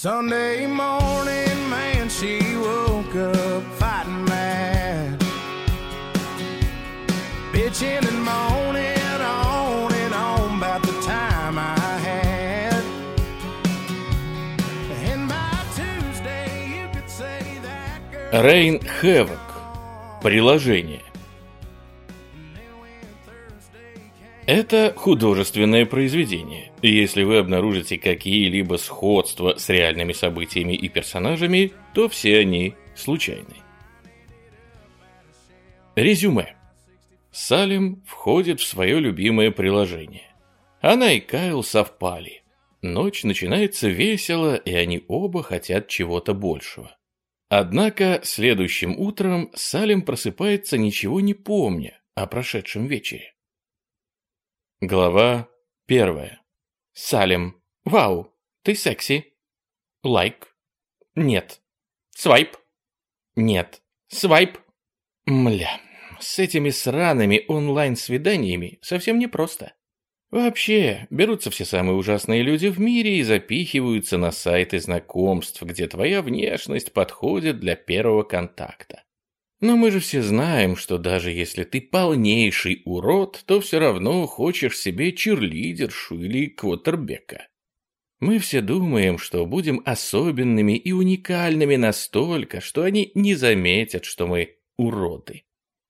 Sunday morning, man, she woke up fighting mad. Bitching and moaning on and on about the time I had. And by Tuesday, you could say that girl. Рейн Хэвок. Приложение. Это художественное произведение. Если вы обнаружите какие-либо сходства с реальными событиями и персонажами, то все они случайны. Резюме. Салим входит в свое любимое приложение. Она и Кайл совпали. Ночь начинается весело, и они оба хотят чего-то большего. Однако следующим утром Салим просыпается, ничего не помня о прошедшем вечере. Глава первая. Салим. Вау, ты секси. Лайк. Нет. Свайп. Нет. Свайп. Мля, с этими сраными онлайн-свиданиями совсем непросто. Вообще, берутся все самые ужасные люди в мире и запихиваются на сайты знакомств, где твоя внешность подходит для первого контакта. Но мы же все знаем, что даже если ты полнейший урод, то все равно хочешь себе черлидершу или квотербека. Мы все думаем, что будем особенными и уникальными настолько, что они не заметят, что мы уроды.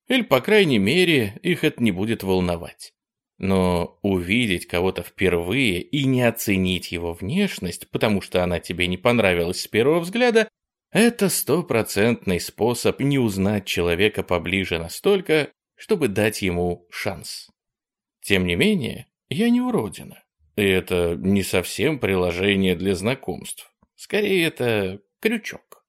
Или, по крайней мере, их это не будет волновать. Но увидеть кого-то впервые и не оценить его внешность, потому что она тебе не понравилась с первого взгляда, это стопроцентный способ не узнать человека поближе настолько, чтобы дать ему шанс. Тем не менее, я не уродина. И это не совсем приложение для знакомств. Скорее, это крючок.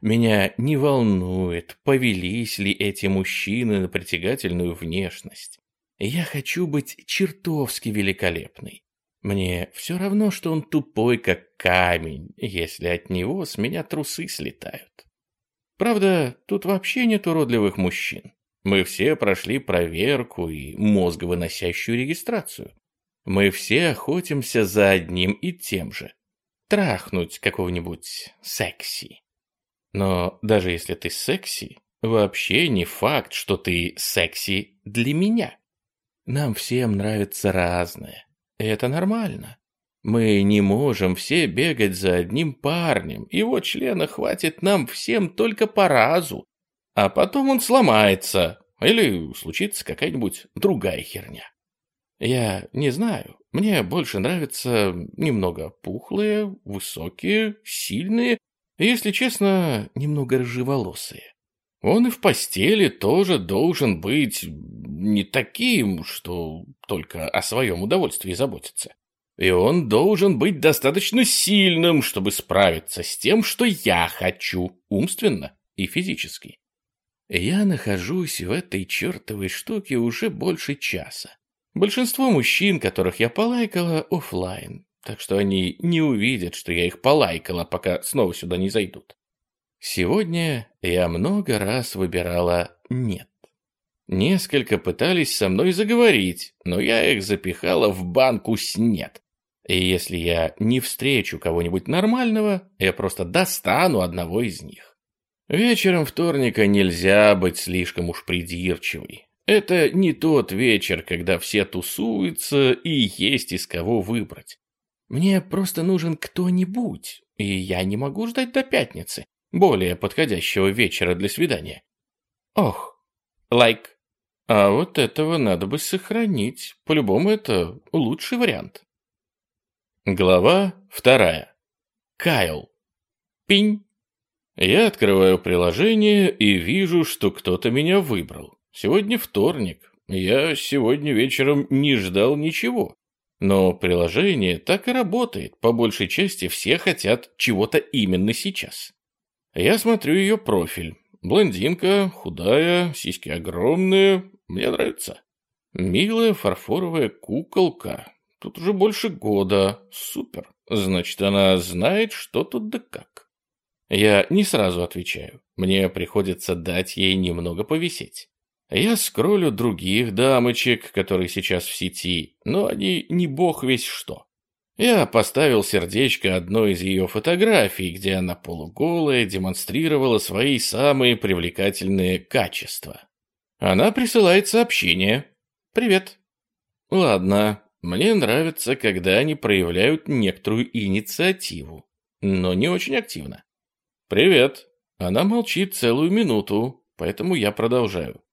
Меня не волнует, повелись ли эти мужчины на притягательную внешность. Я хочу быть чертовски великолепной. Мне все равно, что он тупой, как камень, если от него с меня трусы слетают. Правда, тут вообще нет уродливых мужчин. Мы все прошли проверку и мозговыносящую регистрацию. Мы все охотимся за одним и тем же. Трахнуть какого-нибудь секси. Но даже если ты секси, вообще не факт, что ты секси для меня. Нам всем нравится разное. Это нормально. Мы не можем все бегать за одним парнем, его члена хватит нам всем только по разу, а потом он сломается, или случится какая-нибудь другая херня. Я не знаю, мне больше нравятся немного пухлые, высокие, сильные, если честно, немного рыжеволосые. Он и в постели тоже должен быть не таким, что только о своем удовольствии заботится. И он должен быть достаточно сильным, чтобы справиться с тем, что я хочу, умственно и физически. Я нахожусь в этой чертовой штуке уже больше часа. Большинство мужчин, которых я полайкала, оффлайн, так что они не увидят, что я их полайкала, пока снова сюда не зайдут. Сегодня я много раз выбирала «нет». Несколько пытались со мной заговорить, но я их запихала в банку с «нет». И если я не встречу кого-нибудь нормального, я просто достану одного из них. Вечером вторника нельзя быть слишком уж придирчивой. Это не тот вечер, когда все тусуются и есть из кого выбрать. Мне просто нужен кто-нибудь, и я не могу ждать до пятницы более подходящего вечера для свидания. Ох, лайк. А вот этого надо бы сохранить. По-любому это лучший вариант. Глава вторая. Кайл. Пинь. Я открываю приложение и вижу, что кто-то меня выбрал. Сегодня вторник. Я сегодня вечером не ждал ничего. Но приложение так и работает. По большей части все хотят чего-то именно сейчас. Я смотрю ее профиль. Блондинка, худая, сиськи огромные. Мне нравится. Милая фарфоровая куколка. Тут уже больше года. Супер. Значит, она знает, что тут да как. Я не сразу отвечаю. Мне приходится дать ей немного повисеть. Я скроллю других дамочек, которые сейчас в сети, но они не бог весь что. Я поставил сердечко одной из ее фотографий, где она полуголая демонстрировала свои самые привлекательные качества. Она присылает сообщение. «Привет». Ладно, мне нравится, когда они проявляют некоторую инициативу, но не очень активно. «Привет». Она молчит целую минуту, поэтому я продолжаю.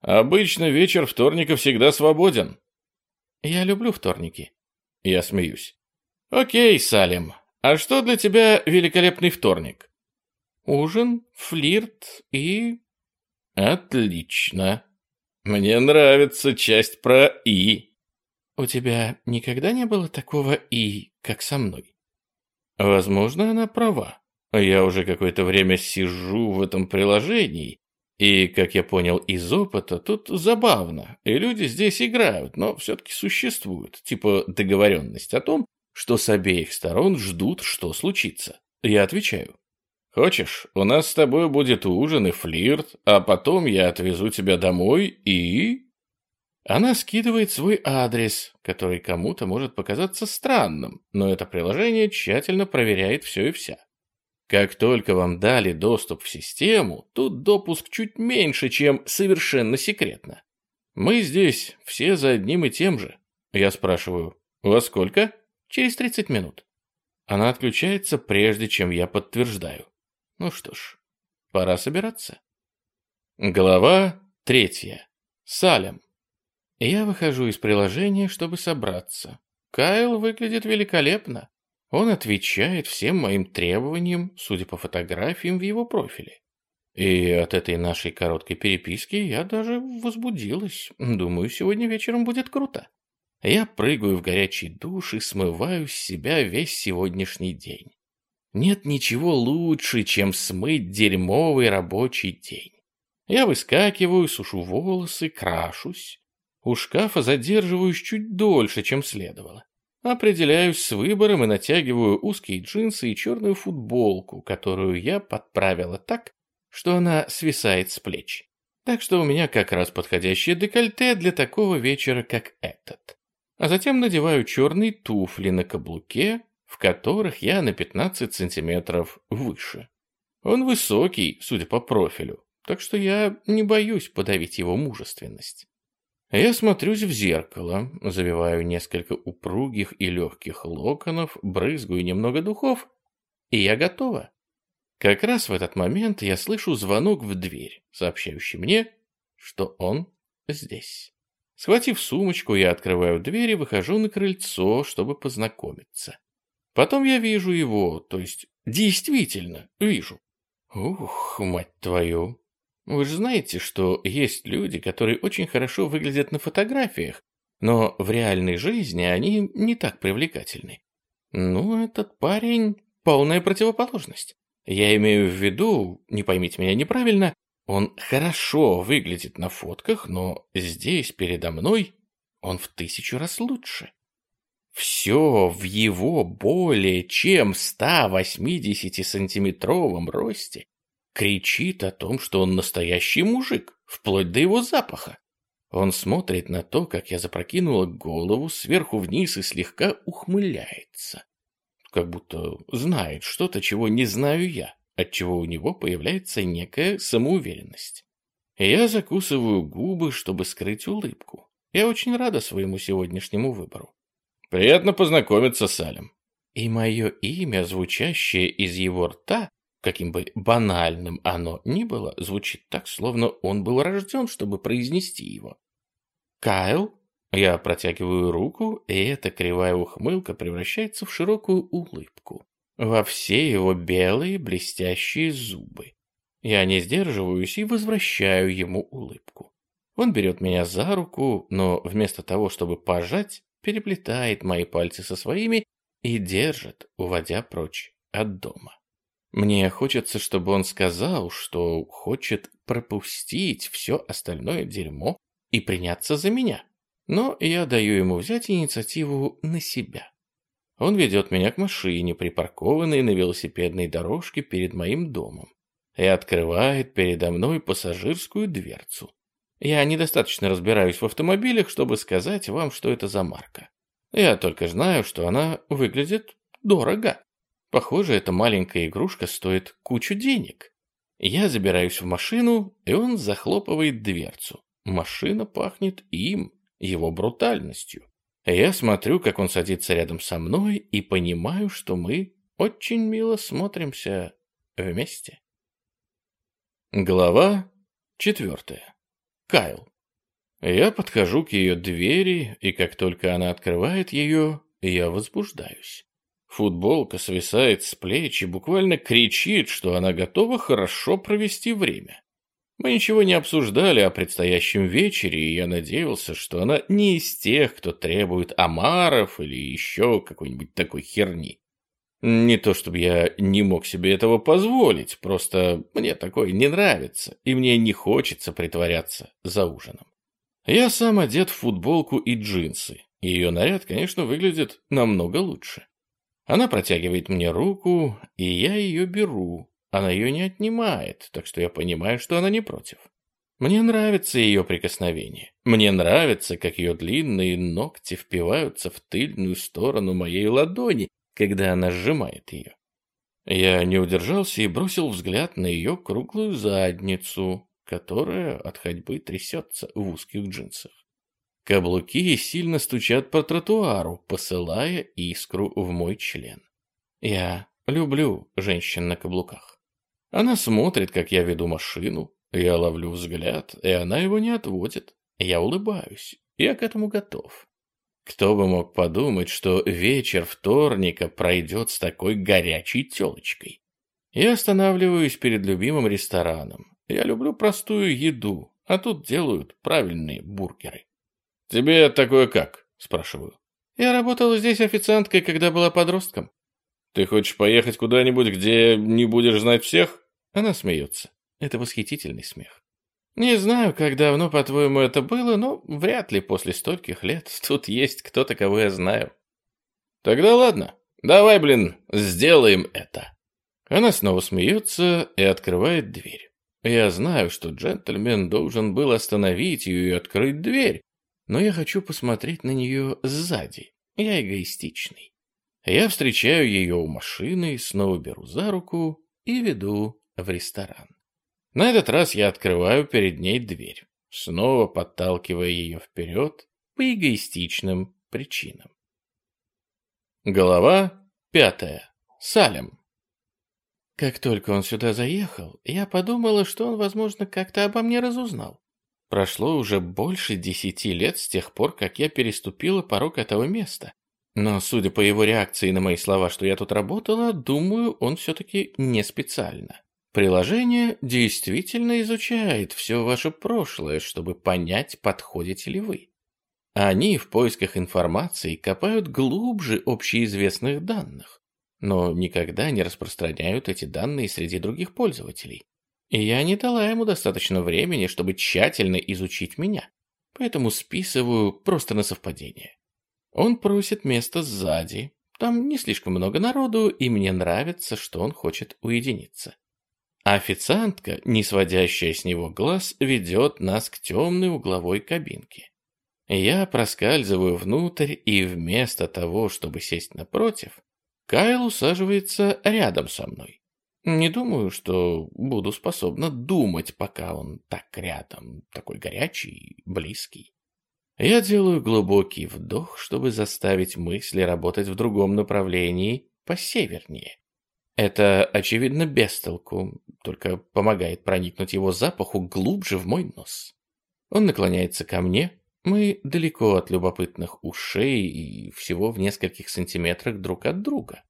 «Обычно вечер вторника всегда свободен». «Я люблю вторники». Я смеюсь. «Окей, Салим, а что для тебя великолепный вторник?» «Ужин, флирт и...» «Отлично. Мне нравится часть про «и». «У тебя никогда не было такого «и», как со мной?» Возможно, она права. Я уже какое-то время сижу в этом приложении, и, как я понял из опыта, тут забавно, и люди здесь играют, но все-таки существуют, типа договоренность о том, что с обеих сторон ждут, что случится. Я отвечаю. Хочешь, у нас с тобой будет ужин и флирт, а потом я отвезу тебя домой и... Она скидывает свой адрес, который кому-то может показаться странным, но это приложение тщательно проверяет все и вся. Как только вам дали доступ в систему, тут допуск чуть меньше, чем совершенно секретно. Мы здесь все за одним и тем же. Я спрашиваю, во сколько? Через 30 минут. Она отключается, прежде чем я подтверждаю. Ну что ж, пора собираться. Глава третья. Салем. Я выхожу из приложения, чтобы собраться. Кайл выглядит великолепно. Он отвечает всем моим требованиям, судя по фотографиям в его профиле. И от этой нашей короткой переписки я даже возбудилась. Думаю, сегодня вечером будет круто. Я прыгаю в горячий душ и смываю с себя весь сегодняшний день. Нет ничего лучше, чем смыть дерьмовый рабочий день. Я выскакиваю, сушу волосы, крашусь. У шкафа задерживаюсь чуть дольше, чем следовало. Определяюсь с выбором и натягиваю узкие джинсы и черную футболку, которую я подправила так, что она свисает с плеч. Так что у меня как раз подходящее декольте для такого вечера, как этот. А затем надеваю черные туфли на каблуке, в которых я на 15 сантиметров выше. Он высокий, судя по профилю, так что я не боюсь подавить его мужественность. Я смотрюсь в зеркало, завиваю несколько упругих и легких локонов, брызгаю немного духов, и я готова. Как раз в этот момент я слышу звонок в дверь, сообщающий мне, что он здесь. Схватив сумочку, я открываю дверь и выхожу на крыльцо, чтобы познакомиться. Потом я вижу его, то есть действительно вижу. Ух, мать твою. Вы же знаете, что есть люди, которые очень хорошо выглядят на фотографиях, но в реальной жизни они не так привлекательны. Ну, этот парень — полная противоположность. Я имею в виду, не поймите меня неправильно, он хорошо выглядит на фотках, но здесь, передо мной, он в тысячу раз лучше. Все в его более чем 180-сантиметровом росте кричит о том, что он настоящий мужик, вплоть до его запаха. Он смотрит на то, как я запрокинула голову сверху вниз и слегка ухмыляется. Как будто знает что-то, чего не знаю я, отчего у него появляется некая самоуверенность. Я закусываю губы, чтобы скрыть улыбку. Я очень рада своему сегодняшнему выбору. Приятно познакомиться с Алем. И мое имя, звучащее из его рта, каким бы банальным оно ни было, звучит так, словно он был рожден, чтобы произнести его. Кайл? Я протягиваю руку, и эта кривая ухмылка превращается в широкую улыбку. Во все его белые блестящие зубы. Я не сдерживаюсь и возвращаю ему улыбку. Он берет меня за руку, но вместо того, чтобы пожать, переплетает мои пальцы со своими и держит, уводя прочь от дома. Мне хочется, чтобы он сказал, что хочет пропустить все остальное дерьмо и приняться за меня. Но я даю ему взять инициативу на себя. Он ведет меня к машине, припаркованной на велосипедной дорожке перед моим домом, и открывает передо мной пассажирскую дверцу. Я недостаточно разбираюсь в автомобилях, чтобы сказать вам, что это за марка. Я только знаю, что она выглядит дорого. Похоже, эта маленькая игрушка стоит кучу денег. Я забираюсь в машину, и он захлопывает дверцу. Машина пахнет им, его брутальностью. Я смотрю, как он садится рядом со мной, и понимаю, что мы очень мило смотримся вместе. Глава четвертая. Кайл. Я подхожу к ее двери, и как только она открывает ее, я возбуждаюсь. Футболка свисает с плеч и буквально кричит, что она готова хорошо провести время. Мы ничего не обсуждали о предстоящем вечере, и я надеялся, что она не из тех, кто требует омаров или еще какой-нибудь такой херни. Не то чтобы я не мог себе этого позволить, просто мне такое не нравится, и мне не хочется притворяться за ужином. Я сам одет в футболку и джинсы. Ее наряд, конечно, выглядит намного лучше. Она протягивает мне руку, и я ее беру. Она ее не отнимает, так что я понимаю, что она не против. Мне нравится ее прикосновение. Мне нравится, как ее длинные ногти впиваются в тыльную сторону моей ладони, когда она сжимает ее. Я не удержался и бросил взгляд на ее круглую задницу, которая от ходьбы трясется в узких джинсах. Каблуки сильно стучат по тротуару, посылая искру в мой член. Я люблю женщин на каблуках. Она смотрит, как я веду машину. Я ловлю взгляд, и она его не отводит. Я улыбаюсь. Я к этому готов. Кто бы мог подумать, что вечер вторника пройдет с такой горячей телочкой. Я останавливаюсь перед любимым рестораном. Я люблю простую еду, а тут делают правильные бургеры. «Тебе такое как?» – спрашиваю. «Я работала здесь официанткой, когда была подростком». «Ты хочешь поехать куда-нибудь, где не будешь знать всех?» Она смеется. Это восхитительный смех. «Не знаю, как давно, по-твоему, это было, но вряд ли после стольких лет тут есть кто-то, кого я знаю». «Тогда ладно. Давай, блин, сделаем это». Она снова смеется и открывает дверь. Я знаю, что джентльмен должен был остановить ее и открыть дверь, но я хочу посмотреть на нее сзади. Я эгоистичный. Я встречаю ее у машины, снова беру за руку и веду в ресторан. На этот раз я открываю перед ней дверь, снова подталкивая ее вперед по эгоистичным причинам. Глава пятая. Салем. Как только он сюда заехал, я подумала, что он, возможно, как-то обо мне разузнал. Прошло уже больше десяти лет с тех пор, как я переступила порог этого места. Но, судя по его реакции на мои слова, что я тут работала, думаю, он все-таки не специально. Приложение действительно изучает все ваше прошлое, чтобы понять, подходите ли вы. Они в поисках информации копают глубже общеизвестных данных, но никогда не распространяют эти данные среди других пользователей. И я не дала ему достаточно времени, чтобы тщательно изучить меня, поэтому списываю просто на совпадение. Он просит место сзади, там не слишком много народу, и мне нравится, что он хочет уединиться. Официантка, не сводящая с него глаз, ведет нас к темной угловой кабинке. Я проскальзываю внутрь, и вместо того, чтобы сесть напротив, Кайл усаживается рядом со мной. Не думаю, что буду способна думать, пока он так рядом, такой горячий, близкий. Я делаю глубокий вдох, чтобы заставить мысли работать в другом направлении, посевернее. Это, очевидно, без толку, только помогает проникнуть его запаху глубже в мой нос. Он наклоняется ко мне, мы далеко от любопытных ушей и всего в нескольких сантиметрах друг от друга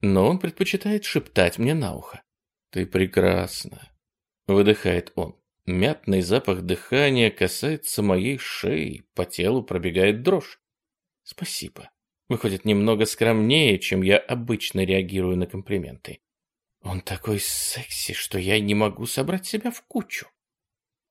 но он предпочитает шептать мне на ухо. «Ты прекрасна», — выдыхает он. Мятный запах дыхания касается моей шеи, по телу пробегает дрожь. «Спасибо». Выходит немного скромнее, чем я обычно реагирую на комплименты. Он такой секси, что я не могу собрать себя в кучу.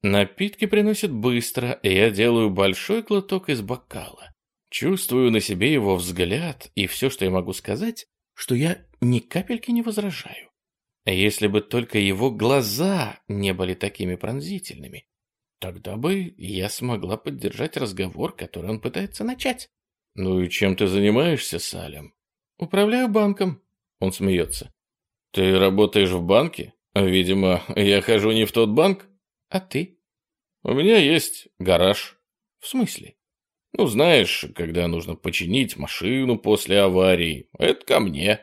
Напитки приносят быстро, и я делаю большой глоток из бокала. Чувствую на себе его взгляд, и все, что я могу сказать, что я ни капельки не возражаю. Если бы только его глаза не были такими пронзительными, тогда бы я смогла поддержать разговор, который он пытается начать. «Ну и чем ты занимаешься, Салем?» «Управляю банком», — он смеется. «Ты работаешь в банке? Видимо, я хожу не в тот банк?» «А ты?» «У меня есть гараж». «В смысле?» «Ну, знаешь, когда нужно починить машину после аварии, это ко мне».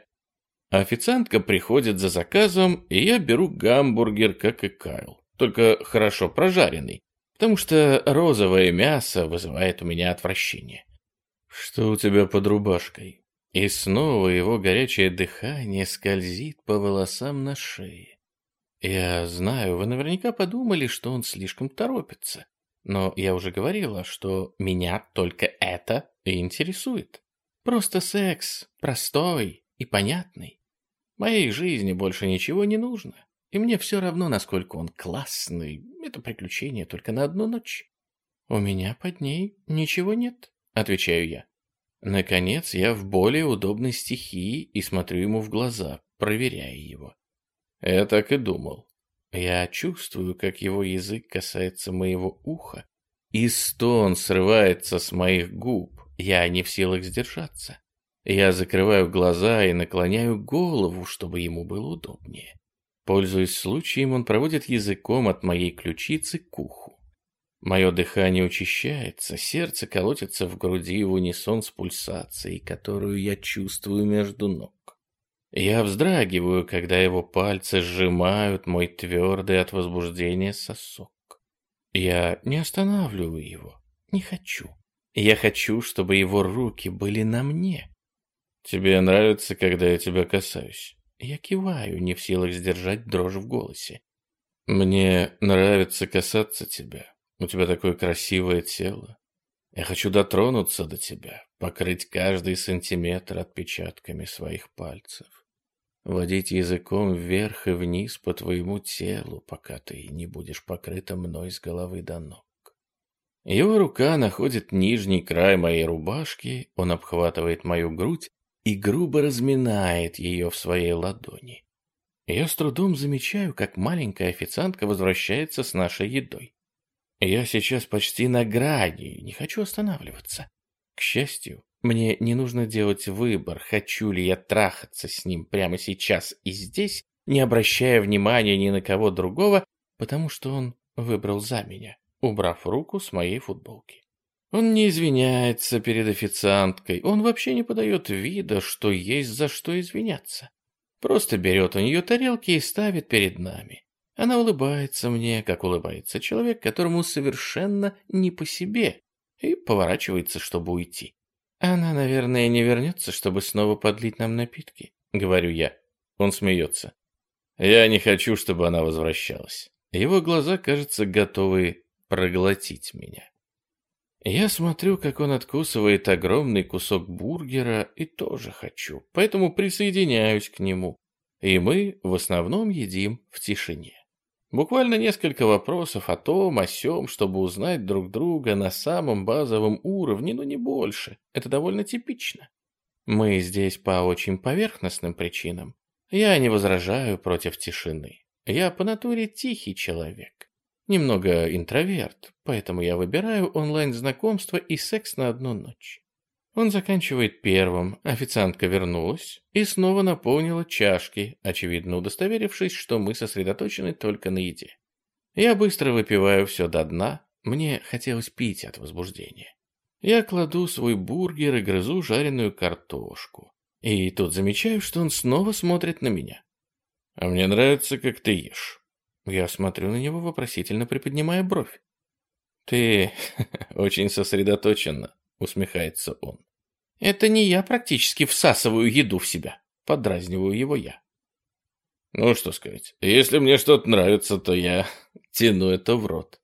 Официантка приходит за заказом, и я беру гамбургер, как и Кайл, только хорошо прожаренный, потому что розовое мясо вызывает у меня отвращение. «Что у тебя под рубашкой?» И снова его горячее дыхание скользит по волосам на шее. Я знаю, вы наверняка подумали, что он слишком торопится. Но я уже говорила, что меня только это и интересует. Просто секс, простой и понятный. Моей жизни больше ничего не нужно. И мне все равно, насколько он классный. Это приключение только на одну ночь. У меня под ней ничего нет, отвечаю я. Наконец, я в более удобной стихии и смотрю ему в глаза, проверяя его. Я так и думал. Я чувствую, как его язык касается моего уха, и стон срывается с моих губ. Я не в силах сдержаться. Я закрываю глаза и наклоняю голову, чтобы ему было удобнее. Пользуясь случаем, он проводит языком от моей ключицы к уху. Мое дыхание учащается, сердце колотится в груди в унисон с пульсацией, которую я чувствую между ног. Я вздрагиваю, когда его пальцы сжимают мой твердый от возбуждения сосок. Я не останавливаю его, не хочу. Я хочу, чтобы его руки были на мне. Тебе нравится, когда я тебя касаюсь? Я киваю, не в силах сдержать дрожь в голосе. Мне нравится касаться тебя. У тебя такое красивое тело. Я хочу дотронуться до тебя, покрыть каждый сантиметр отпечатками своих пальцев. Водить языком вверх и вниз по твоему телу, пока ты не будешь покрыта мной с головы до ног. Его рука находит нижний край моей рубашки, он обхватывает мою грудь и грубо разминает ее в своей ладони. Я с трудом замечаю, как маленькая официантка возвращается с нашей едой. Я сейчас почти на грани, не хочу останавливаться. К счастью, мне не нужно делать выбор, хочу ли я трахаться с ним прямо сейчас и здесь, не обращая внимания ни на кого другого, потому что он выбрал за меня, убрав руку с моей футболки. Он не извиняется перед официанткой, он вообще не подает вида, что есть за что извиняться. Просто берет у нее тарелки и ставит перед нами. Она улыбается мне, как улыбается человек, которому совершенно не по себе, и поворачивается, чтобы уйти. Она, наверное, не вернется, чтобы снова подлить нам напитки, говорю я. Он смеется. Я не хочу, чтобы она возвращалась. Его глаза, кажется, готовы проглотить меня. Я смотрю, как он откусывает огромный кусок бургера, и тоже хочу, поэтому присоединяюсь к нему. И мы в основном едим в тишине. Буквально несколько вопросов о том, о сём, чтобы узнать друг друга на самом базовом уровне, но не больше. Это довольно типично. Мы здесь по очень поверхностным причинам. Я не возражаю против тишины. Я по натуре тихий человек. Немного интроверт, поэтому я выбираю онлайн-знакомство и секс на одну ночь. Он заканчивает первым, официантка вернулась и снова наполнила чашки, очевидно удостоверившись, что мы сосредоточены только на еде. Я быстро выпиваю все до дна, мне хотелось пить от возбуждения. Я кладу свой бургер и грызу жареную картошку. И тут замечаю, что он снова смотрит на меня. «А мне нравится, как ты ешь». Я смотрю на него, вопросительно приподнимая бровь. «Ты очень сосредоточенно», — усмехается он. «Это не я практически всасываю еду в себя», — подразниваю его я. «Ну, что сказать, если мне что-то нравится, то я тяну это в рот».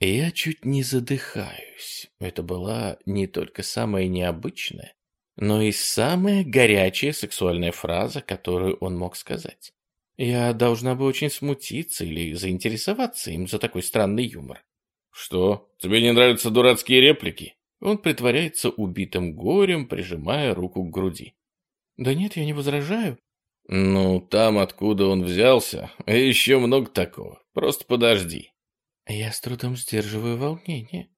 Я чуть не задыхаюсь. Это была не только самая необычная, но и самая горячая сексуальная фраза, которую он мог сказать. Я должна бы очень смутиться или заинтересоваться им за такой странный юмор. «Что, тебе не нравятся дурацкие реплики?» Он притворяется убитым горем, прижимая руку к груди. «Да нет, я не возражаю». «Ну, там, откуда он взялся, еще много такого. Просто подожди». Я с трудом сдерживаю волнение.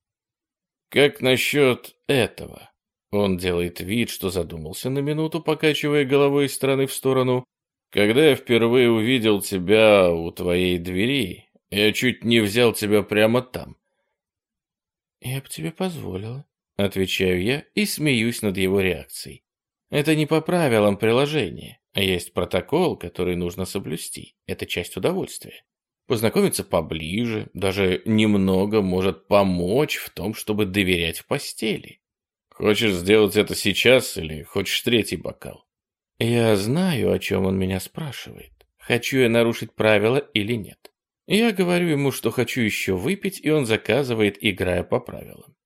«Как насчет этого?» Он делает вид, что задумался на минуту, покачивая головой из стороны в сторону. Когда я впервые увидел тебя у твоей двери, я чуть не взял тебя прямо там. Я бы тебе позволила, отвечаю я и смеюсь над его реакцией. Это не по правилам приложения, а есть протокол, который нужно соблюсти. Это часть удовольствия. Познакомиться поближе, даже немного может помочь в том, чтобы доверять в постели. Хочешь сделать это сейчас или хочешь третий бокал? Я знаю, о чем он меня спрашивает. Хочу я нарушить правила или нет. Я говорю ему, что хочу еще выпить, и он заказывает, играя по правилам.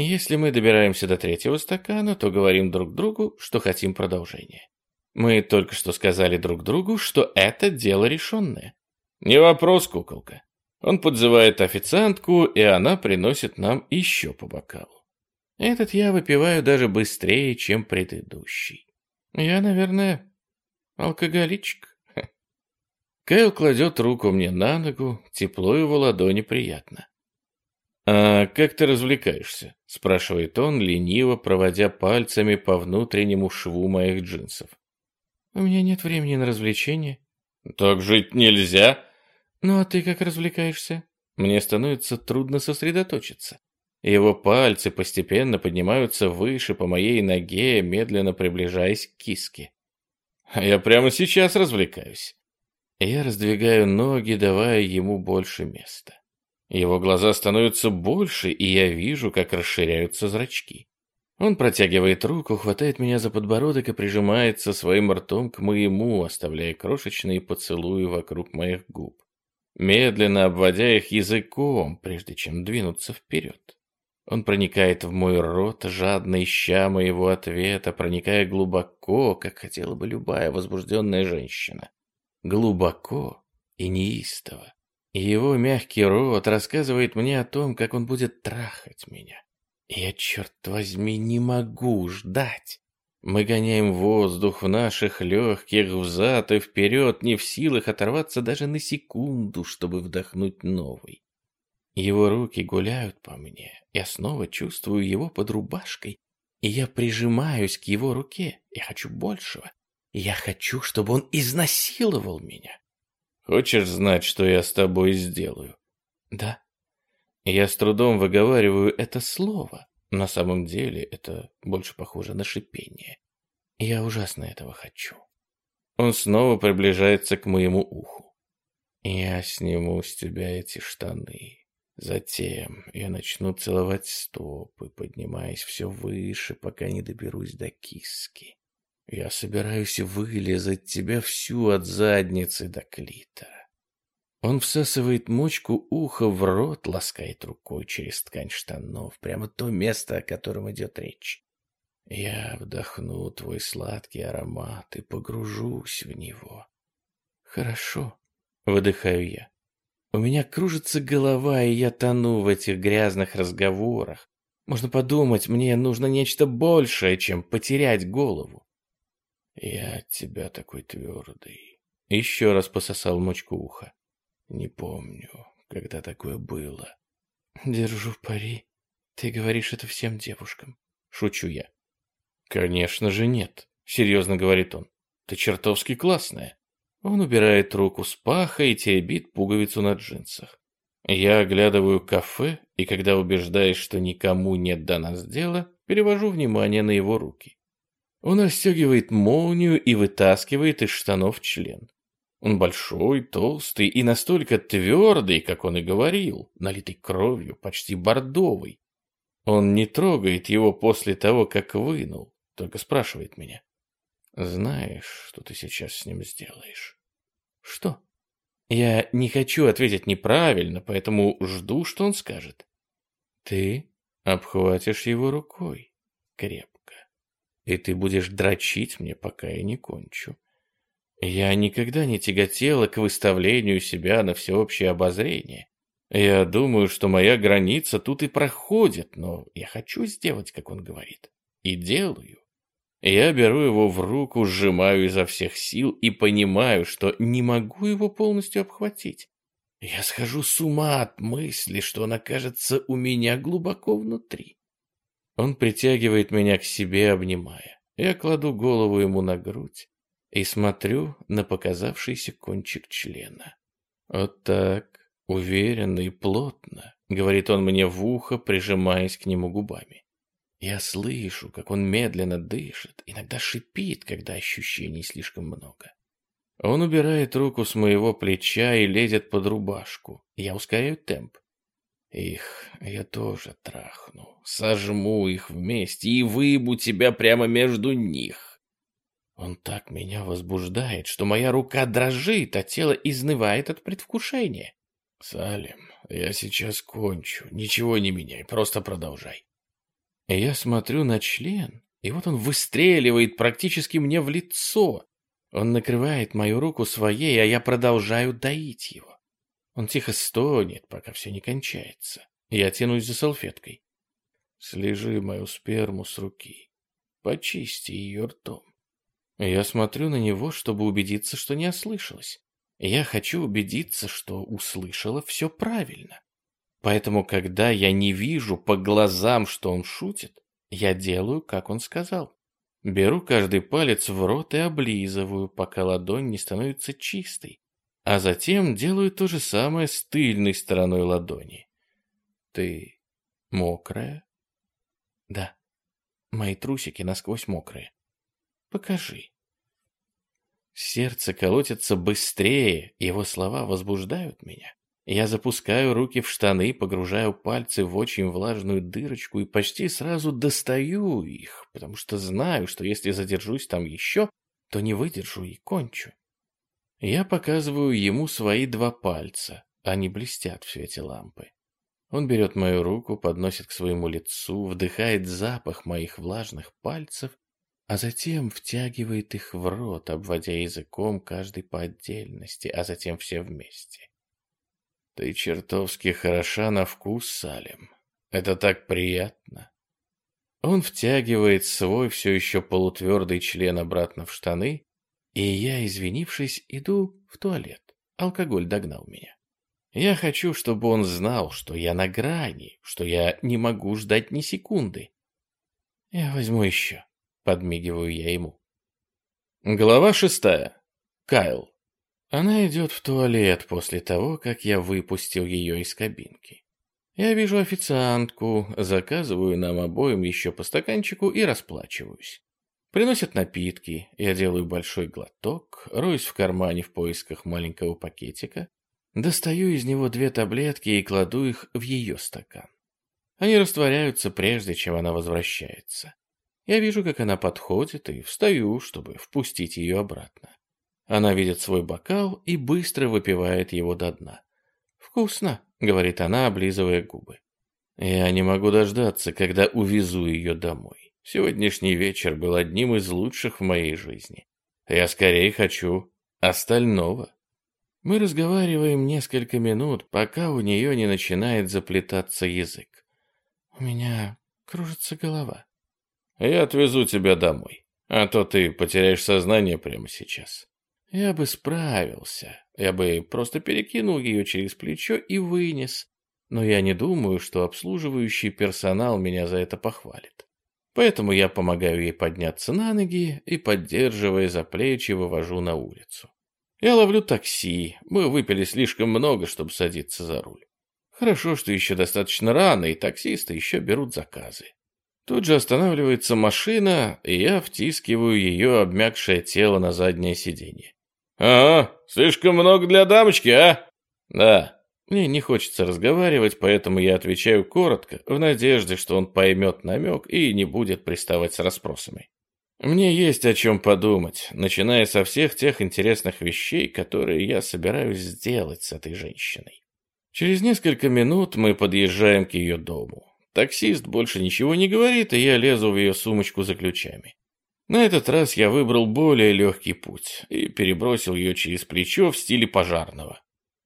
Если мы добираемся до третьего стакана, то говорим друг другу, что хотим продолжения. Мы только что сказали друг другу, что это дело решенное. Не вопрос, куколка. Он подзывает официантку, и она приносит нам еще по бокалу. Этот я выпиваю даже быстрее, чем предыдущий. Я, наверное, алкоголичек. Кайл кладет руку мне на ногу, тепло его ладони приятно. «А как ты развлекаешься?» — спрашивает он, лениво проводя пальцами по внутреннему шву моих джинсов. «У меня нет времени на развлечения». «Так жить нельзя!» «Ну а ты как развлекаешься?» Мне становится трудно сосредоточиться. Его пальцы постепенно поднимаются выше по моей ноге, медленно приближаясь к киске. Я прямо сейчас развлекаюсь. Я раздвигаю ноги, давая ему больше места. Его глаза становятся больше, и я вижу, как расширяются зрачки. Он протягивает руку, хватает меня за подбородок и прижимается своим ртом к моему, оставляя крошечные поцелуи вокруг моих губ, медленно обводя их языком, прежде чем двинуться вперед. Он проникает в мой рот, жадно ища моего ответа, проникая глубоко, как хотела бы любая возбужденная женщина. Глубоко и неистово. И его мягкий рот рассказывает мне о том, как он будет трахать меня. Я, черт возьми, не могу ждать. Мы гоняем воздух в наших легких взад и вперед, не в силах оторваться даже на секунду, чтобы вдохнуть новый. Его руки гуляют по мне. Я снова чувствую его под рубашкой. И я прижимаюсь к его руке. Я хочу большего. Я хочу, чтобы он изнасиловал меня. Хочешь знать, что я с тобой сделаю? Да. Я с трудом выговариваю это слово. На самом деле это больше похоже на шипение. Я ужасно этого хочу. Он снова приближается к моему уху. Я сниму с тебя эти штаны. Затем я начну целовать стопы, поднимаясь все выше, пока не доберусь до киски. Я собираюсь вылезать тебя всю от задницы до клитора. Он всасывает мочку уха в рот, ласкает рукой через ткань штанов, прямо то место, о котором идет речь. Я вдохну твой сладкий аромат и погружусь в него. Хорошо, выдыхаю я. У меня кружится голова, и я тону в этих грязных разговорах. Можно подумать, мне нужно нечто большее, чем потерять голову. Я от тебя такой твердый. Еще раз пососал мочку уха. Не помню, когда такое было. Держу пари. Ты говоришь это всем девушкам. Шучу я. Конечно же нет, серьезно говорит он. Ты чертовски классная. Он убирает руку с паха и теребит пуговицу на джинсах. Я оглядываю кафе, и когда убеждаюсь, что никому нет до нас дела, перевожу внимание на его руки. Он расстегивает молнию и вытаскивает из штанов член. Он большой, толстый и настолько твердый, как он и говорил, налитый кровью, почти бордовый. Он не трогает его после того, как вынул, только спрашивает меня. Знаешь, что ты сейчас с ним сделаешь? Что? Я не хочу ответить неправильно, поэтому жду, что он скажет. Ты обхватишь его рукой крепко, и ты будешь дрочить мне, пока я не кончу. Я никогда не тяготела к выставлению себя на всеобщее обозрение. Я думаю, что моя граница тут и проходит, но я хочу сделать, как он говорит. И делаю. Я беру его в руку, сжимаю изо всех сил и понимаю, что не могу его полностью обхватить. Я схожу с ума от мысли, что он окажется у меня глубоко внутри. Он притягивает меня к себе, обнимая. Я кладу голову ему на грудь и смотрю на показавшийся кончик члена. Вот так, уверенно и плотно, говорит он мне в ухо, прижимаясь к нему губами. Я слышу, как он медленно дышит, иногда шипит, когда ощущений слишком много. Он убирает руку с моего плеча и лезет под рубашку. Я ускоряю темп. Их я тоже трахну, сожму их вместе и выебу тебя прямо между них. Он так меня возбуждает, что моя рука дрожит, а тело изнывает от предвкушения. Салим, я сейчас кончу, ничего не меняй, просто продолжай. Я смотрю на член, и вот он выстреливает практически мне в лицо. Он накрывает мою руку своей, а я продолжаю доить его. Он тихо стонет, пока все не кончается. Я тянусь за салфеткой. Слежи мою сперму с руки. Почисти ее ртом. Я смотрю на него, чтобы убедиться, что не ослышалась. Я хочу убедиться, что услышала все правильно. Поэтому, когда я не вижу по глазам, что он шутит, я делаю, как он сказал. Беру каждый палец в рот и облизываю, пока ладонь не становится чистой а затем делаю то же самое с тыльной стороной ладони. Ты мокрая? Да. Мои трусики насквозь мокрые. Покажи. Сердце колотится быстрее, его слова возбуждают меня. Я запускаю руки в штаны, погружаю пальцы в очень влажную дырочку и почти сразу достаю их, потому что знаю, что если задержусь там еще, то не выдержу и кончу. Я показываю ему свои два пальца. Они блестят в свете лампы. Он берет мою руку, подносит к своему лицу, вдыхает запах моих влажных пальцев, а затем втягивает их в рот, обводя языком каждый по отдельности, а затем все вместе. Ты чертовски хороша на вкус, Салем. Это так приятно. Он втягивает свой все еще полутвердый член обратно в штаны, и я, извинившись, иду в туалет. Алкоголь догнал меня. Я хочу, чтобы он знал, что я на грани, что я не могу ждать ни секунды. Я возьму еще, подмигиваю я ему. Глава шестая. Кайл. Она идет в туалет после того, как я выпустил ее из кабинки. Я вижу официантку, заказываю нам обоим еще по стаканчику и расплачиваюсь. Приносят напитки, я делаю большой глоток, роюсь в кармане в поисках маленького пакетика, достаю из него две таблетки и кладу их в ее стакан. Они растворяются прежде, чем она возвращается. Я вижу, как она подходит, и встаю, чтобы впустить ее обратно. Она видит свой бокал и быстро выпивает его до дна. «Вкусно», — говорит она, облизывая губы. Я не могу дождаться, когда увезу ее домой. Сегодняшний вечер был одним из лучших в моей жизни. Я скорее хочу остального. Мы разговариваем несколько минут, пока у нее не начинает заплетаться язык. У меня кружится голова. Я отвезу тебя домой, а то ты потеряешь сознание прямо сейчас. Я бы справился, я бы просто перекинул ее через плечо и вынес, но я не думаю, что обслуживающий персонал меня за это похвалит. Поэтому я помогаю ей подняться на ноги и, поддерживая за плечи, вывожу на улицу. Я ловлю такси, мы выпили слишком много, чтобы садиться за руль. Хорошо, что еще достаточно рано, и таксисты еще берут заказы. Тут же останавливается машина, и я втискиваю ее обмякшее тело на заднее сиденье. «Ага, слишком много для дамочки, а?» «Да, мне не хочется разговаривать, поэтому я отвечаю коротко, в надежде, что он поймет намек и не будет приставать с расспросами. Мне есть о чем подумать, начиная со всех тех интересных вещей, которые я собираюсь сделать с этой женщиной. Через несколько минут мы подъезжаем к ее дому. Таксист больше ничего не говорит, и я лезу в ее сумочку за ключами. На этот раз я выбрал более легкий путь и перебросил ее через плечо в стиле пожарного.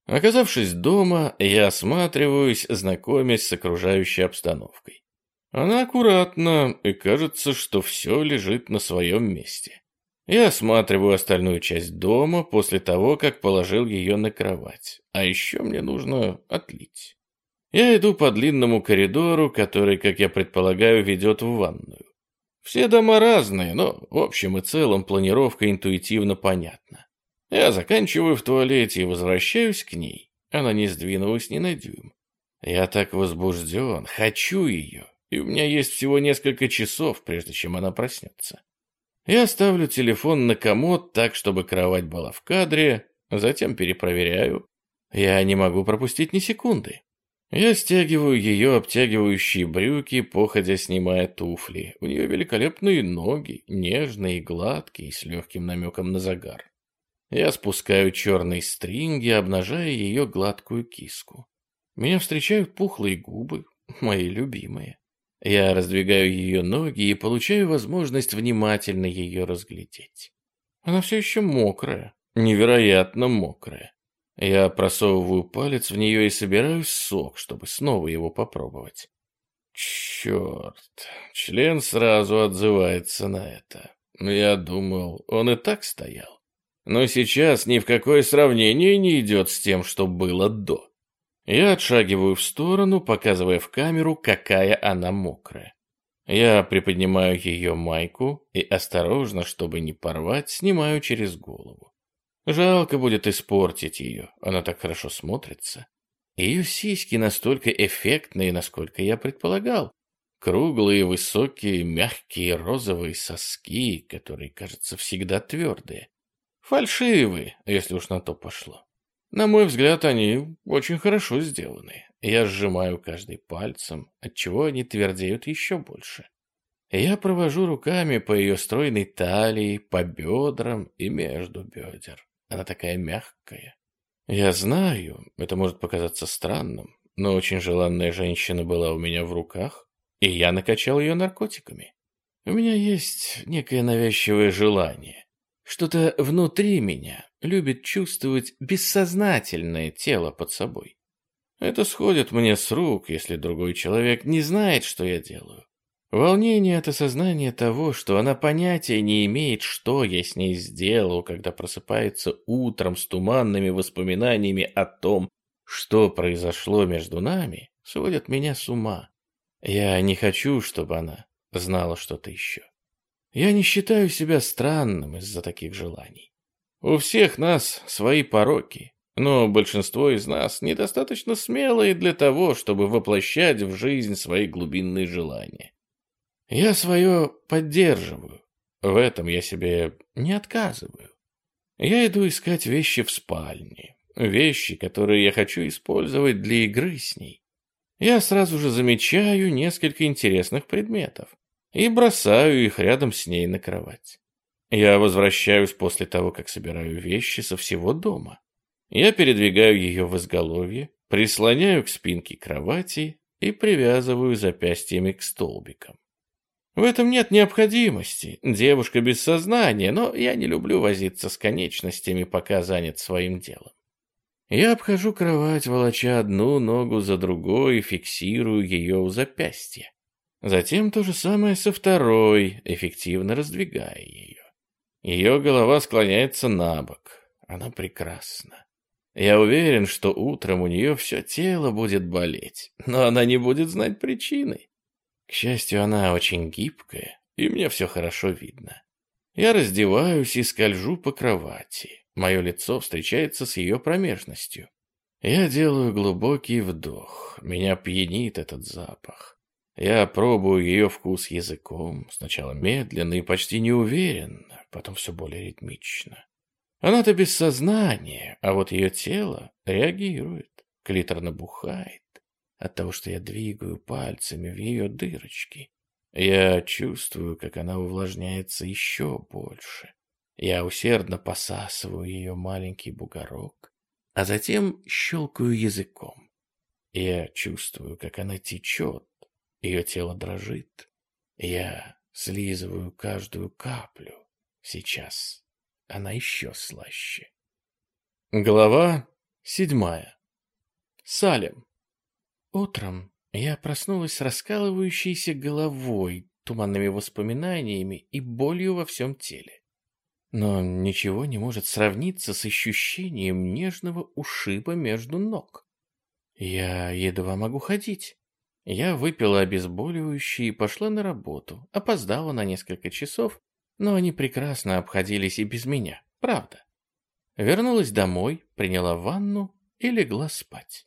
Оказавшись дома, я осматриваюсь, знакомясь с окружающей обстановкой. Она аккуратна, и кажется, что все лежит на своем месте. Я осматриваю остальную часть дома после того, как положил ее на кровать. А еще мне нужно отлить. Я иду по длинному коридору, который, как я предполагаю, ведет в ванную. Все дома разные, но в общем и целом планировка интуитивно понятна. Я заканчиваю в туалете и возвращаюсь к ней. Она не сдвинулась ни на дюйм. Я так возбужден, хочу ее, и у меня есть всего несколько часов, прежде чем она проснется. Я ставлю телефон на комод так, чтобы кровать была в кадре, затем перепроверяю. Я не могу пропустить ни секунды. Я стягиваю ее обтягивающие брюки, походя снимая туфли. У нее великолепные ноги, нежные и гладкие, с легким намеком на загар. Я спускаю черные стринги, обнажая ее гладкую киску. Меня встречают пухлые губы, мои любимые. Я раздвигаю ее ноги и получаю возможность внимательно ее разглядеть. Она все еще мокрая, невероятно мокрая. Я просовываю палец в нее и собираю сок, чтобы снова его попробовать. Черт, член сразу отзывается на это. Я думал, он и так стоял. Но сейчас ни в какое сравнение не идет с тем, что было до. Я отшагиваю в сторону, показывая в камеру, какая она мокрая. Я приподнимаю ее майку и осторожно, чтобы не порвать, снимаю через голову. Жалко будет испортить ее, она так хорошо смотрится. Ее сиськи настолько эффектные, насколько я предполагал. Круглые, высокие, мягкие розовые соски, которые, кажется, всегда твердые. Фальшивые, если уж на то пошло. На мой взгляд, они очень хорошо сделаны. Я сжимаю каждый пальцем, отчего они твердеют еще больше. Я провожу руками по ее стройной талии, по бедрам и между бедер. Она такая мягкая. Я знаю, это может показаться странным, но очень желанная женщина была у меня в руках, и я накачал ее наркотиками. У меня есть некое навязчивое желание. Что-то внутри меня любит чувствовать бессознательное тело под собой. Это сходит мне с рук, если другой человек не знает, что я делаю. Волнение — это сознание того, что она понятия не имеет, что я с ней сделал, когда просыпается утром с туманными воспоминаниями о том, что произошло между нами, сводят меня с ума. Я не хочу, чтобы она знала что-то еще. Я не считаю себя странным из-за таких желаний. У всех нас свои пороки, но большинство из нас недостаточно смелые для того, чтобы воплощать в жизнь свои глубинные желания. Я свое поддерживаю. В этом я себе не отказываю. Я иду искать вещи в спальне. Вещи, которые я хочу использовать для игры с ней. Я сразу же замечаю несколько интересных предметов и бросаю их рядом с ней на кровать. Я возвращаюсь после того, как собираю вещи со всего дома. Я передвигаю ее в изголовье, прислоняю к спинке кровати и привязываю запястьями к столбикам. В этом нет необходимости. Девушка без сознания, но я не люблю возиться с конечностями, пока занят своим делом. Я обхожу кровать, волоча одну ногу за другой и фиксирую ее у запястья. Затем то же самое со второй, эффективно раздвигая ее. Ее голова склоняется на бок. Она прекрасна. Я уверен, что утром у нее все тело будет болеть, но она не будет знать причины. К счастью, она очень гибкая, и мне все хорошо видно. Я раздеваюсь и скольжу по кровати. Мое лицо встречается с ее промежностью. Я делаю глубокий вдох. Меня пьянит этот запах. Я пробую ее вкус языком, сначала медленно и почти неуверенно, потом все более ритмично. Она-то без сознания, а вот ее тело реагирует. Клитор набухает от того, что я двигаю пальцами в ее дырочки. Я чувствую, как она увлажняется еще больше. Я усердно посасываю ее маленький бугорок, а затем щелкаю языком. Я чувствую, как она течет, ее тело дрожит. Я слизываю каждую каплю. Сейчас она еще слаще. Глава седьмая. Салем. Утром я проснулась с раскалывающейся головой, туманными воспоминаниями и болью во всем теле. Но ничего не может сравниться с ощущением нежного ушиба между ног. Я едва могу ходить. Я выпила обезболивающее и пошла на работу. Опоздала на несколько часов, но они прекрасно обходились и без меня, правда. Вернулась домой, приняла ванну и легла спать.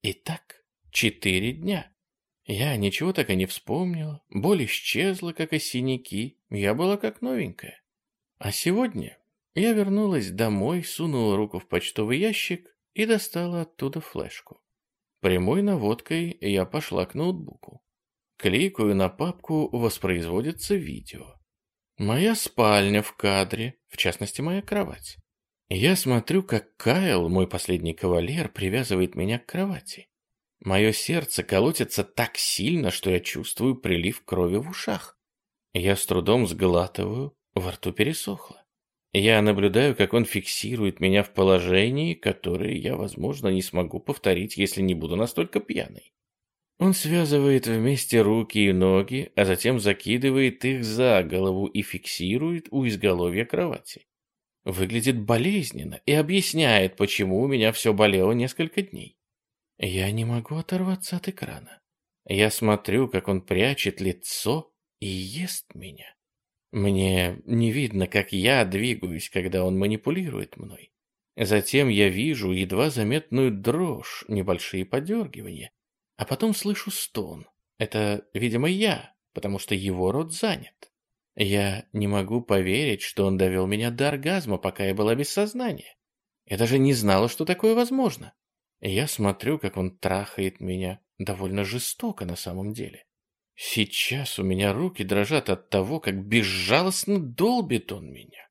И так четыре дня. Я ничего так и не вспомнила, боль исчезла, как и синяки, я была как новенькая. А сегодня я вернулась домой, сунула руку в почтовый ящик и достала оттуда флешку. Прямой наводкой я пошла к ноутбуку. Кликаю на папку «Воспроизводится видео». Моя спальня в кадре, в частности, моя кровать. Я смотрю, как Кайл, мой последний кавалер, привязывает меня к кровати. Мое сердце колотится так сильно, что я чувствую прилив крови в ушах. Я с трудом сглатываю, во рту пересохло. Я наблюдаю, как он фиксирует меня в положении, которое я, возможно, не смогу повторить, если не буду настолько пьяной. Он связывает вместе руки и ноги, а затем закидывает их за голову и фиксирует у изголовья кровати. Выглядит болезненно и объясняет, почему у меня все болело несколько дней. Я не могу оторваться от экрана. Я смотрю, как он прячет лицо и ест меня. Мне не видно, как я двигаюсь, когда он манипулирует мной. Затем я вижу едва заметную дрожь, небольшие подергивания, а потом слышу стон. Это, видимо, я, потому что его рот занят. Я не могу поверить, что он довел меня до оргазма, пока я была без сознания. Я даже не знала, что такое возможно. Я смотрю, как он трахает меня довольно жестоко на самом деле. Сейчас у меня руки дрожат от того, как безжалостно долбит он меня.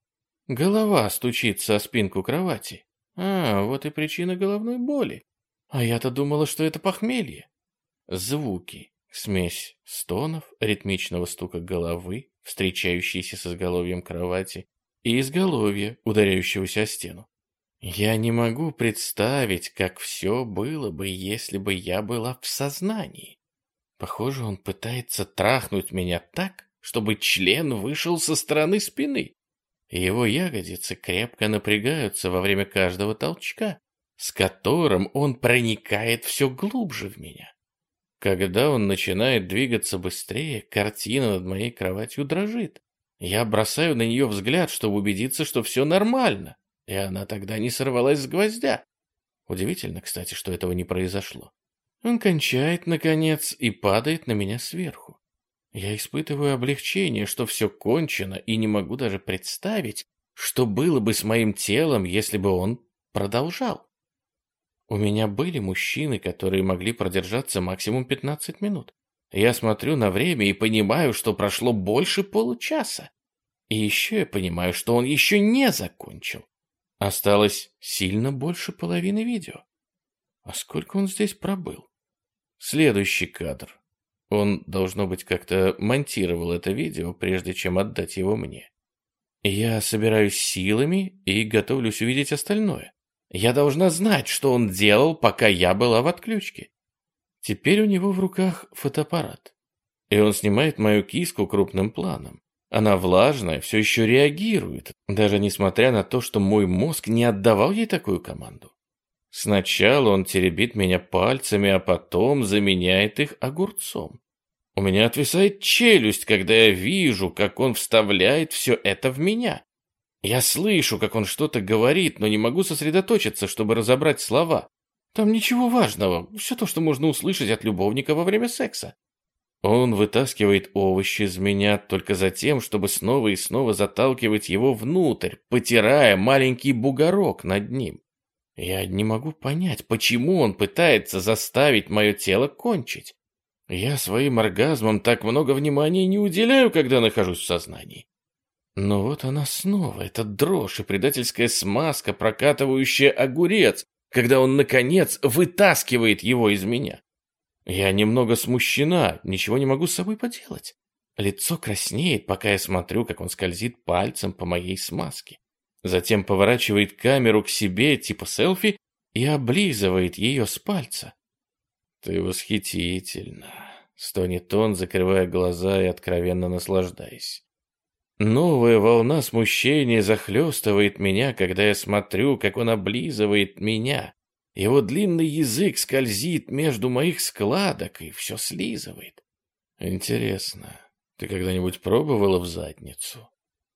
Голова стучится о спинку кровати. А, вот и причина головной боли. А я-то думала, что это похмелье. Звуки. Смесь стонов, ритмичного стука головы, встречающейся с изголовьем кровати, и изголовья, ударяющегося о стену. Я не могу представить, как все было бы, если бы я была в сознании. Похоже, он пытается трахнуть меня так, чтобы член вышел со стороны спины. Его ягодицы крепко напрягаются во время каждого толчка, с которым он проникает все глубже в меня. Когда он начинает двигаться быстрее, картина над моей кроватью дрожит. Я бросаю на нее взгляд, чтобы убедиться, что все нормально, и она тогда не сорвалась с гвоздя. Удивительно, кстати, что этого не произошло. Он кончает, наконец, и падает на меня сверху. Я испытываю облегчение, что все кончено, и не могу даже представить, что было бы с моим телом, если бы он продолжал. У меня были мужчины, которые могли продержаться максимум 15 минут. Я смотрю на время и понимаю, что прошло больше получаса. И еще я понимаю, что он еще не закончил. Осталось сильно больше половины видео. А сколько он здесь пробыл? Следующий кадр. Он, должно быть, как-то монтировал это видео, прежде чем отдать его мне. Я собираюсь силами и готовлюсь увидеть остальное. Я должна знать, что он делал, пока я была в отключке. Теперь у него в руках фотоаппарат. И он снимает мою киску крупным планом. Она влажная, все еще реагирует, даже несмотря на то, что мой мозг не отдавал ей такую команду. Сначала он теребит меня пальцами, а потом заменяет их огурцом. У меня отвисает челюсть, когда я вижу, как он вставляет все это в меня. Я слышу, как он что-то говорит, но не могу сосредоточиться, чтобы разобрать слова. Там ничего важного, все то, что можно услышать от любовника во время секса. Он вытаскивает овощи из меня только за тем, чтобы снова и снова заталкивать его внутрь, потирая маленький бугорок над ним. Я не могу понять, почему он пытается заставить мое тело кончить. Я своим оргазмом так много внимания не уделяю, когда нахожусь в сознании. Но вот она снова, эта дрожь и предательская смазка, прокатывающая огурец, когда он, наконец, вытаскивает его из меня. Я немного смущена, ничего не могу с собой поделать. Лицо краснеет, пока я смотрю, как он скользит пальцем по моей смазке. Затем поворачивает камеру к себе, типа селфи, и облизывает ее с пальца. «Ты восхитительна», — стонет он, закрывая глаза и откровенно наслаждаясь. Новая волна смущения захлестывает меня, когда я смотрю, как он облизывает меня. Его длинный язык скользит между моих складок и все слизывает. Интересно, ты когда-нибудь пробовала в задницу?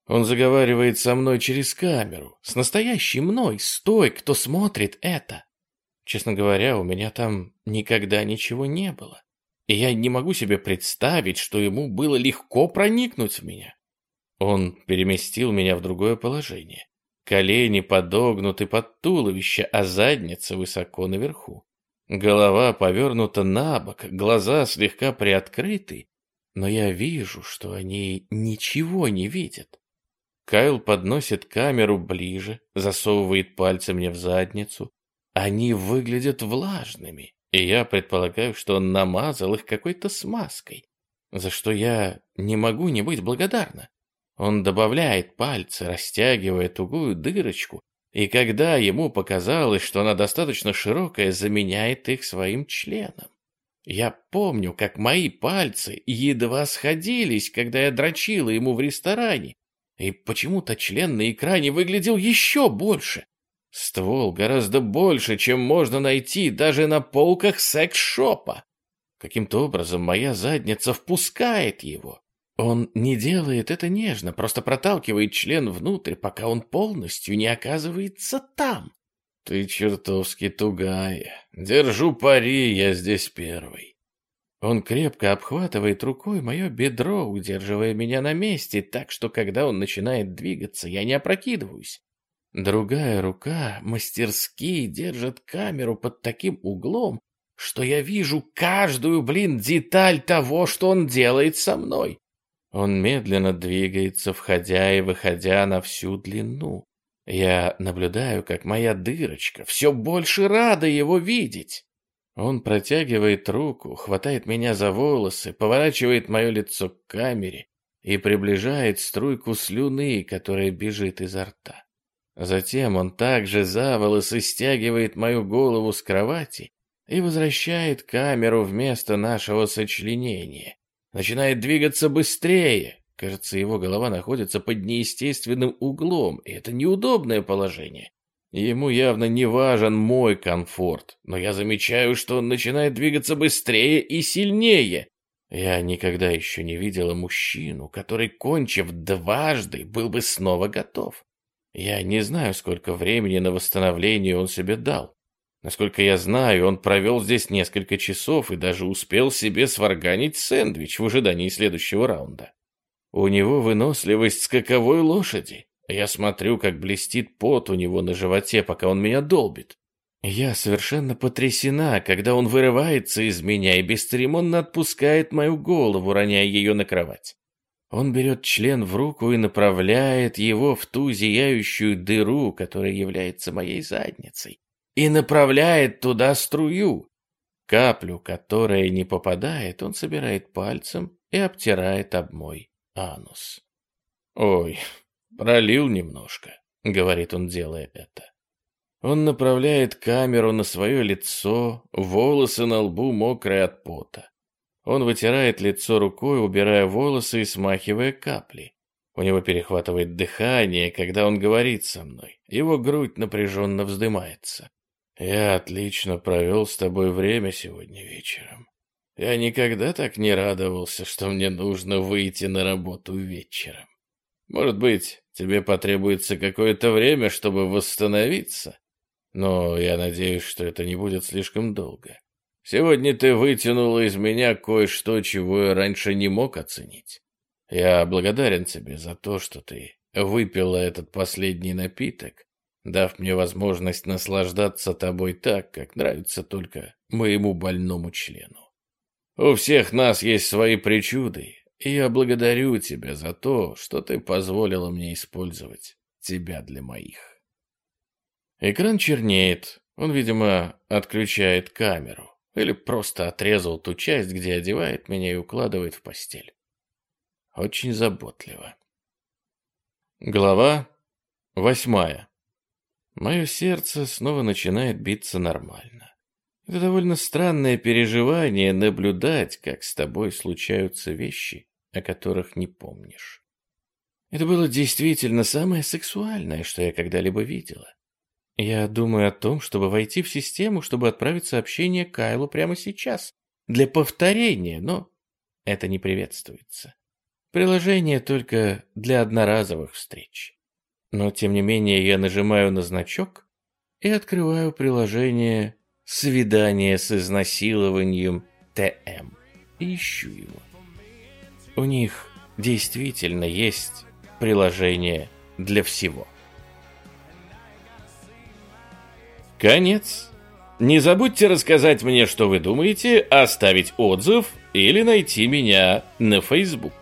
Он заговаривает со мной через камеру, с настоящей мной, с той, кто смотрит это. Честно говоря, у меня там никогда ничего не было. И я не могу себе представить, что ему было легко проникнуть в меня. Он переместил меня в другое положение. Колени подогнуты под туловище, а задница высоко наверху. Голова повернута на бок, глаза слегка приоткрыты, но я вижу, что они ничего не видят. Кайл подносит камеру ближе, засовывает пальцы мне в задницу. Они выглядят влажными, и я предполагаю, что он намазал их какой-то смазкой, за что я не могу не быть благодарна. Он добавляет пальцы, растягивая тугую дырочку, и когда ему показалось, что она достаточно широкая, заменяет их своим членом. Я помню, как мои пальцы едва сходились, когда я дрочила ему в ресторане, и почему-то член на экране выглядел еще больше. Ствол гораздо больше, чем можно найти даже на полках секс-шопа. Каким-то образом моя задница впускает его. Он не делает это нежно, просто проталкивает член внутрь, пока он полностью не оказывается там. Ты чертовски тугая. Держу пари, я здесь первый. Он крепко обхватывает рукой мое бедро, удерживая меня на месте, так что когда он начинает двигаться, я не опрокидываюсь. Другая рука мастерски держит камеру под таким углом, что я вижу каждую, блин, деталь того, что он делает со мной. Он медленно двигается, входя и выходя на всю длину. Я наблюдаю, как моя дырочка все больше рада его видеть. Он протягивает руку, хватает меня за волосы, поворачивает мое лицо к камере и приближает струйку слюны, которая бежит изо рта. Затем он также за волосы стягивает мою голову с кровати и возвращает камеру вместо нашего сочленения начинает двигаться быстрее. Кажется, его голова находится под неестественным углом, и это неудобное положение. Ему явно не важен мой комфорт, но я замечаю, что он начинает двигаться быстрее и сильнее. Я никогда еще не видела мужчину, который, кончив дважды, был бы снова готов. Я не знаю, сколько времени на восстановление он себе дал. Насколько я знаю, он провел здесь несколько часов и даже успел себе сварганить сэндвич в ожидании следующего раунда. У него выносливость скаковой лошади. Я смотрю, как блестит пот у него на животе, пока он меня долбит. Я совершенно потрясена, когда он вырывается из меня и бесцеремонно отпускает мою голову, роняя ее на кровать. Он берет член в руку и направляет его в ту зияющую дыру, которая является моей задницей и направляет туда струю. Каплю, которая не попадает, он собирает пальцем и обтирает об мой анус. «Ой, пролил немножко», — говорит он, делая это. Он направляет камеру на свое лицо, волосы на лбу мокрые от пота. Он вытирает лицо рукой, убирая волосы и смахивая капли. У него перехватывает дыхание, когда он говорит со мной. Его грудь напряженно вздымается. Я отлично провел с тобой время сегодня вечером. Я никогда так не радовался, что мне нужно выйти на работу вечером. Может быть, тебе потребуется какое-то время, чтобы восстановиться, но я надеюсь, что это не будет слишком долго. Сегодня ты вытянула из меня кое-что, чего я раньше не мог оценить. Я благодарен тебе за то, что ты выпила этот последний напиток дав мне возможность наслаждаться тобой так, как нравится только моему больному члену. У всех нас есть свои причуды, и я благодарю тебя за то, что ты позволила мне использовать тебя для моих. Экран чернеет, он, видимо, отключает камеру или просто отрезал ту часть, где одевает меня и укладывает в постель. Очень заботливо. Глава восьмая. Мое сердце снова начинает биться нормально. Это довольно странное переживание наблюдать, как с тобой случаются вещи, о которых не помнишь. Это было действительно самое сексуальное, что я когда-либо видела. Я думаю о том, чтобы войти в систему, чтобы отправить сообщение Кайлу прямо сейчас. Для повторения, но это не приветствуется. Приложение только для одноразовых встреч. Но, тем не менее, я нажимаю на значок и открываю приложение «Свидание с изнасилованием ТМ» и ищу его. У них действительно есть приложение для всего. Конец. Не забудьте рассказать мне, что вы думаете, оставить отзыв или найти меня на Facebook.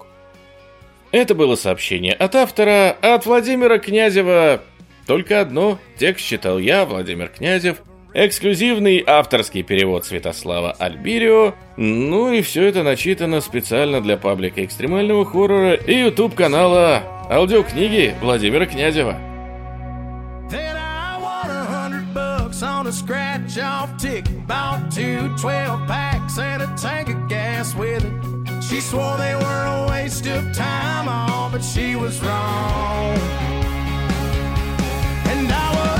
Это было сообщение от автора, от Владимира Князева. Только одно, текст читал я, Владимир Князев, эксклюзивный авторский перевод Святослава Альбирио, ну и все это начитано специально для паблика экстремального хоррора и YouTube канала аудиокниги Владимира Князева. on a scratch off ticket. Bought two 12 packs and a tank of gas with it. She swore they were a waste of time, all, but she was wrong. And I was